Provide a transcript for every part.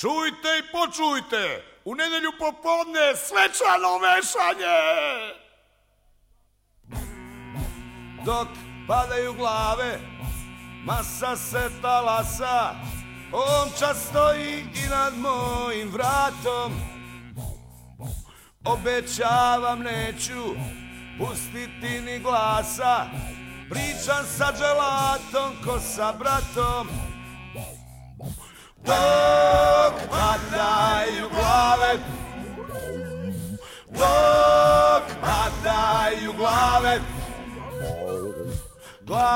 Čujte i počujte, u nedelju popodne svečano vešanje! Dok padaju glave, masa se talasa, omča stoji i nad mojim vratom. Obećavam neću pustiti ni glasa, pričam sa dželatom ko sa bratom. Dok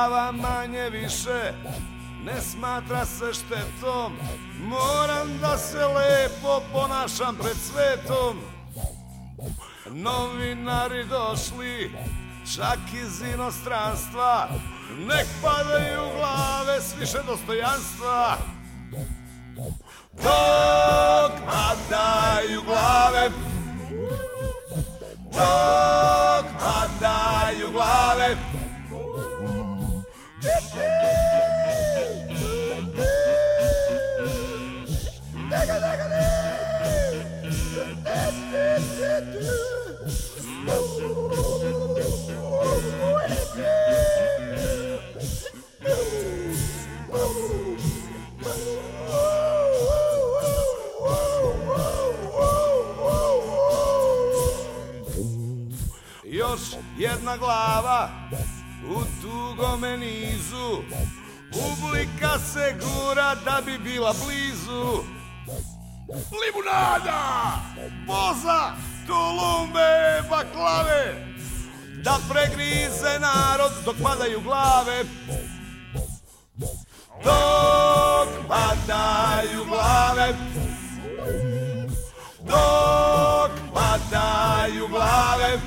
Glava manje više ne smatra se štetom. Moram da se lepo ponašam pred svetom. Novinari došli čak iz inostranstva. Nek padaju glave s više dostojanstva. Dok padaju glave Dok padaju glave Još jedna glava u dugome nizu Publika se gura da bi bila blizu. Limunada, boza, tulumbe, baklave! Da pregrize narod dok padaju glave. Dok padaju glave. Dok padaju glave.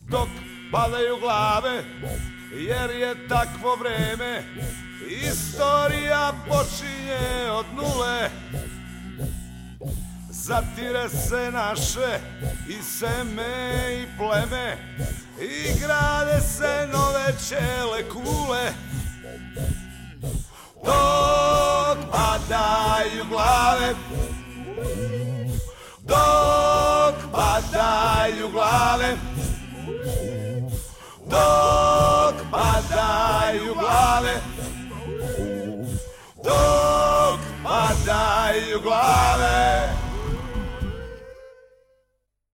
Dok padaju glave Jer je takvo vreme. Istorija počinje od nule. Zatire se naše i seme i pleme. I grade se nove čele kule. Dok padaju glave Dok padaju glave glave Dok padaju glave